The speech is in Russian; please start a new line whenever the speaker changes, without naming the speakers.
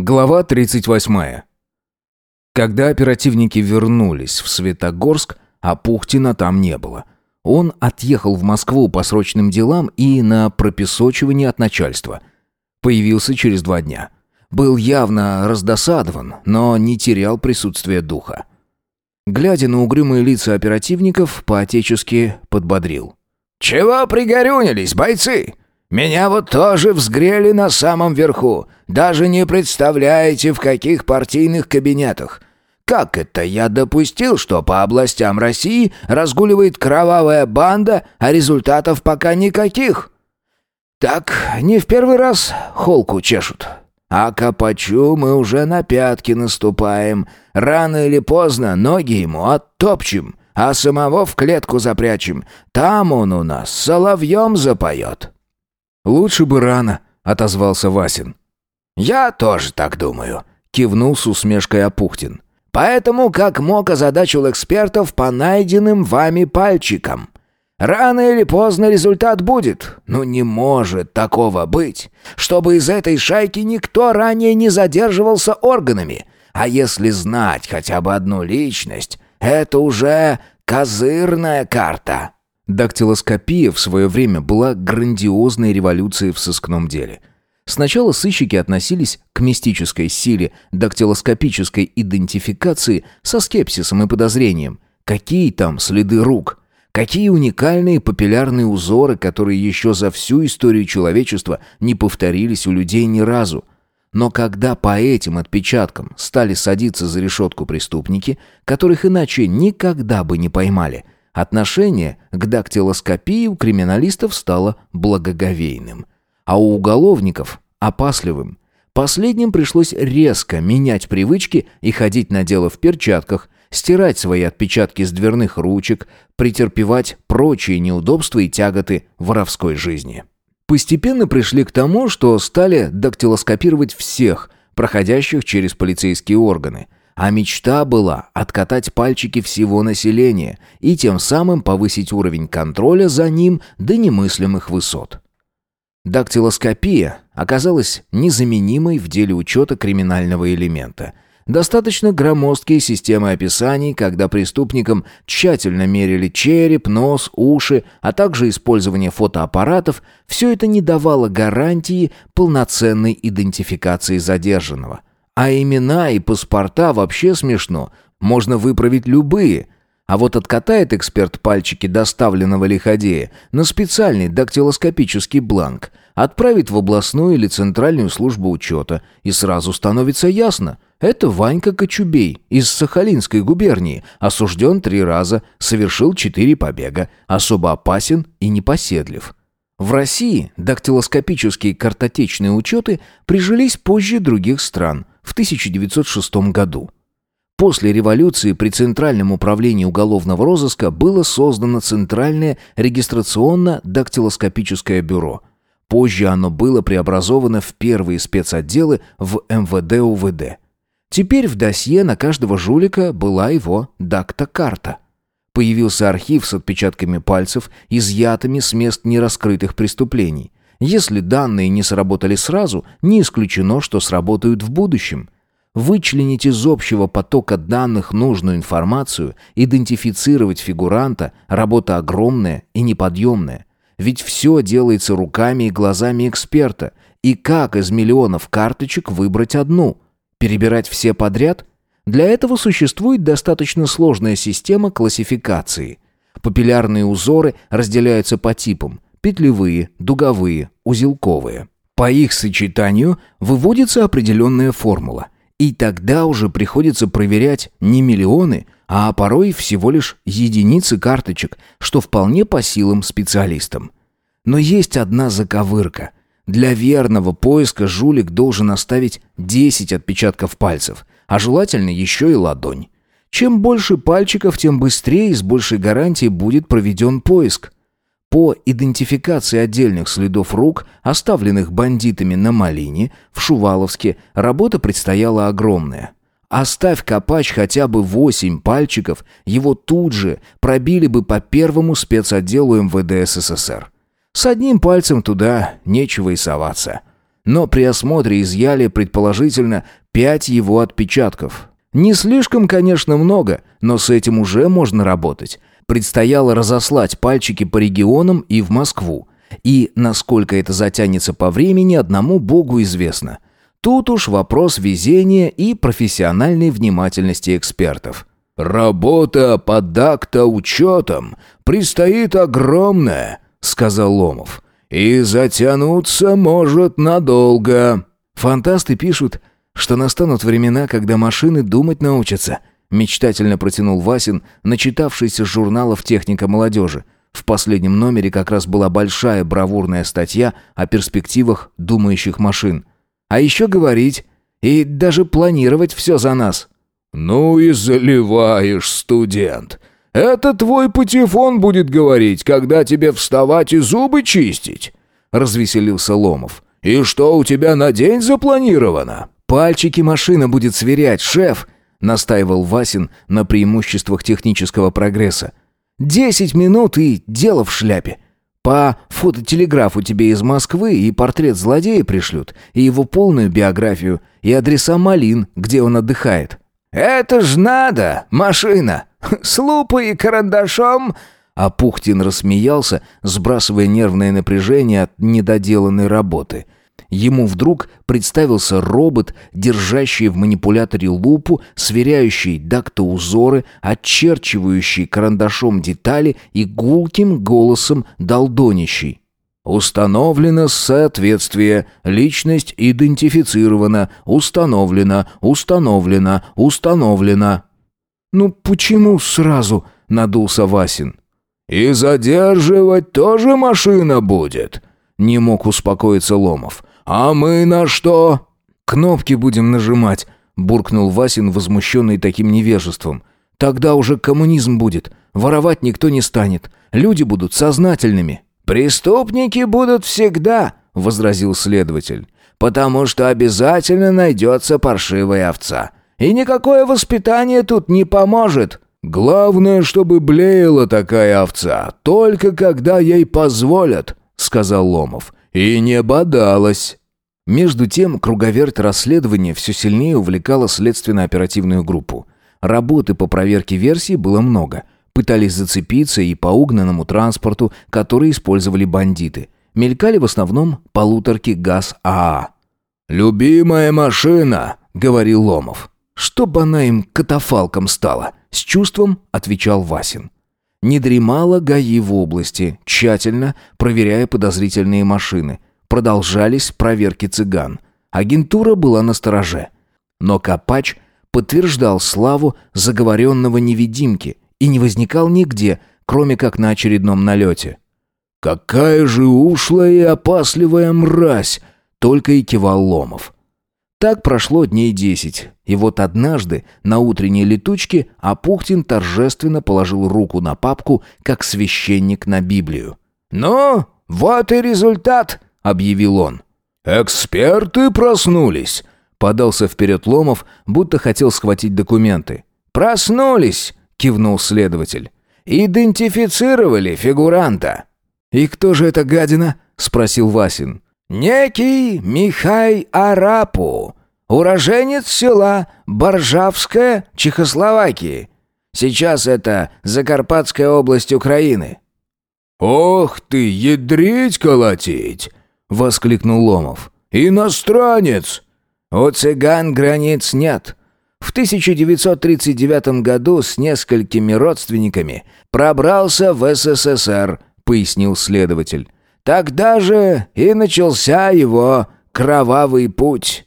Глава 38. Когда оперативники вернулись в Светогорск, а Пухтина там не было. Он отъехал в Москву по срочным делам и на пропесочивание от начальства. Появился через два дня. Был явно раздосадован, но не терял присутствия духа. Глядя на угрюмые лица оперативников, по-отечески подбодрил.
«Чего пригорюнились, бойцы? Меня вот тоже взгрели на самом верху. Даже не представляете, в каких партийных кабинетах. Как это я допустил, что по областям России разгуливает кровавая банда, а результатов пока никаких? Так не в первый раз холку чешут. А Копачу мы уже на пятки наступаем. Рано или поздно ноги ему оттопчем, а самого в клетку запрячем. Там он у нас соловьем запоет».
«Лучше бы рано», — отозвался Васин.
«Я тоже так думаю», — кивнул с усмешкой Апухтин. «Поэтому как мог озадачил экспертов по найденным вами пальчикам. Рано или поздно результат будет. Ну не может такого быть, чтобы из этой шайки никто ранее не задерживался органами. А если знать хотя бы одну личность, это уже козырная карта».
Дактилоскопия в свое время была грандиозной революцией в сыскном деле. Сначала сыщики относились к мистической силе дактилоскопической идентификации со скепсисом и подозрением. Какие там следы рук? Какие уникальные папиллярные узоры, которые еще за всю историю человечества не повторились у людей ни разу? Но когда по этим отпечаткам стали садиться за решетку преступники, которых иначе никогда бы не поймали – Отношение к дактилоскопии у криминалистов стало благоговейным, а у уголовников – опасливым. Последним пришлось резко менять привычки и ходить на дело в перчатках, стирать свои отпечатки с дверных ручек, претерпевать прочие неудобства и тяготы воровской жизни. Постепенно пришли к тому, что стали дактилоскопировать всех, проходящих через полицейские органы – а мечта была откатать пальчики всего населения и тем самым повысить уровень контроля за ним до немыслимых высот. Дактилоскопия оказалась незаменимой в деле учета криминального элемента. Достаточно громоздкие системы описаний, когда преступникам тщательно мерили череп, нос, уши, а также использование фотоаппаратов, все это не давало гарантии полноценной идентификации задержанного – а имена и паспорта вообще смешно. Можно выправить любые. А вот откатает эксперт пальчики доставленного лиходея на специальный дактилоскопический бланк, отправит в областную или центральную службу учета, и сразу становится ясно – это Ванька Кочубей из Сахалинской губернии, осужден три раза, совершил четыре побега, особо опасен и непоседлив. В России дактилоскопические картотечные учеты прижились позже других стран – в 1906 году. После революции при Центральном управлении уголовного розыска было создано Центральное регистрационно-дактилоскопическое бюро. Позже оно было преобразовано в первые спецотделы в МВД УВД. Теперь в досье на каждого жулика была его дактокарта. Появился архив с отпечатками пальцев, изъятыми с мест нераскрытых преступлений. Если данные не сработали сразу, не исключено, что сработают в будущем. Вычленить из общего потока данных нужную информацию, идентифицировать фигуранта – работа огромная и неподъемная. Ведь все делается руками и глазами эксперта. И как из миллионов карточек выбрать одну? Перебирать все подряд? Для этого существует достаточно сложная система классификации. Папиллярные узоры разделяются по типам – петлевые, дуговые, узелковые. По их сочетанию выводится определенная формула. И тогда уже приходится проверять не миллионы, а порой всего лишь единицы карточек, что вполне по силам специалистам. Но есть одна заковырка. Для верного поиска жулик должен оставить 10 отпечатков пальцев, а желательно еще и ладонь. Чем больше пальчиков, тем быстрее и с большей гарантией будет проведен поиск. По идентификации отдельных следов рук, оставленных бандитами на Малине, в Шуваловске, работа предстояла огромная. Оставь Копач хотя бы восемь пальчиков, его тут же пробили бы по первому спецотделу МВД СССР. С одним пальцем туда нечего и соваться. но при осмотре изъяли, предположительно, пять его отпечатков. Не слишком, конечно, много, но с этим уже можно работать. Предстояло разослать пальчики по регионам и в Москву. И насколько это затянется по времени, одному богу известно. Тут уж вопрос везения и профессиональной внимательности экспертов.
«Работа под акта-учетом предстоит огромная», — сказал Ломов. «И затянуться может надолго».
Фантасты пишут, что настанут времена, когда машины думать научатся. Мечтательно протянул Васин, начитавшийся журналов «Техника молодежи». В последнем номере как раз была большая бравурная статья о перспективах думающих машин. А еще говорить и даже планировать все за нас.
«Ну и заливаешь, студент. Это твой патефон будет говорить, когда тебе вставать и зубы чистить», — развеселился Ломов. «И что у тебя на день запланировано?»
«Пальчики машина будет сверять, шеф», — настаивал Васин на преимуществах технического прогресса. «Десять минут и дело в шляпе. По фототелеграфу тебе из Москвы и портрет злодея пришлют, и его полную биографию, и адреса Малин, где он отдыхает».
«Это ж надо, машина! С лупой и карандашом!»
А Пухтин рассмеялся, сбрасывая нервное напряжение от недоделанной работы. Ему вдруг представился робот, держащий в манипуляторе лупу, сверяющий дактоузоры, очерчивающий карандашом детали и гулким голосом долдонящий. Установлено соответствие. Личность идентифицирована. Установлено. Установлено. Установлено. «Ну почему сразу?» — надулся Васин.
«И задерживать тоже машина будет?» — не мог успокоиться Ломов. «А мы на что?»
«Кнопки будем нажимать», — буркнул Васин, возмущенный таким невежеством. «Тогда уже коммунизм будет. Воровать никто не станет. Люди будут сознательными».
«Преступники будут всегда», — возразил следователь, «потому что обязательно найдется паршивая овца. И никакое воспитание тут не поможет».
«Главное, чтобы блеяла такая овца, только когда ей позволят», — сказал Ломов. «И не бодалась». Между тем, круговерт расследования все сильнее увлекала следственно-оперативную группу. Работы по проверке версий было много — Пытались зацепиться и по угнанному транспорту, который использовали бандиты. Мелькали в основном полуторки ГАЗ-АА.
«Любимая машина», — говорил Ломов.
«Чтоб она им катафалком стала», — с чувством отвечал Васин. Не дремала ГАИ в области, тщательно проверяя подозрительные машины. Продолжались проверки цыган. Агентура была на стороже. Но Копач подтверждал славу заговоренного невидимки и не возникал нигде, кроме как на очередном налете.
«Какая же ушлая и опасливая мразь!» — только и кивал Ломов.
Так прошло дней десять, и вот однажды на утренней летучке Апухтин торжественно положил руку на папку, как священник на Библию.
«Ну, вот и результат!» — объявил он. «Эксперты проснулись!» — подался вперед Ломов, будто хотел схватить документы. «Проснулись! кивнул следователь. Идентифицировали фигуранта.
И кто же эта гадина? спросил Васин.
Некий Михай Арапу, уроженец села Боржавское, Чехословакии. Сейчас это Закарпатская область Украины. «Ох ты, ядрить колотить!» — воскликнул Ломов. «Иностранец!» «У цыган границ нет. В 1939 году с несколькими родственниками пробрался в СССР, пояснил следователь. Тогда же и начался его кровавый путь.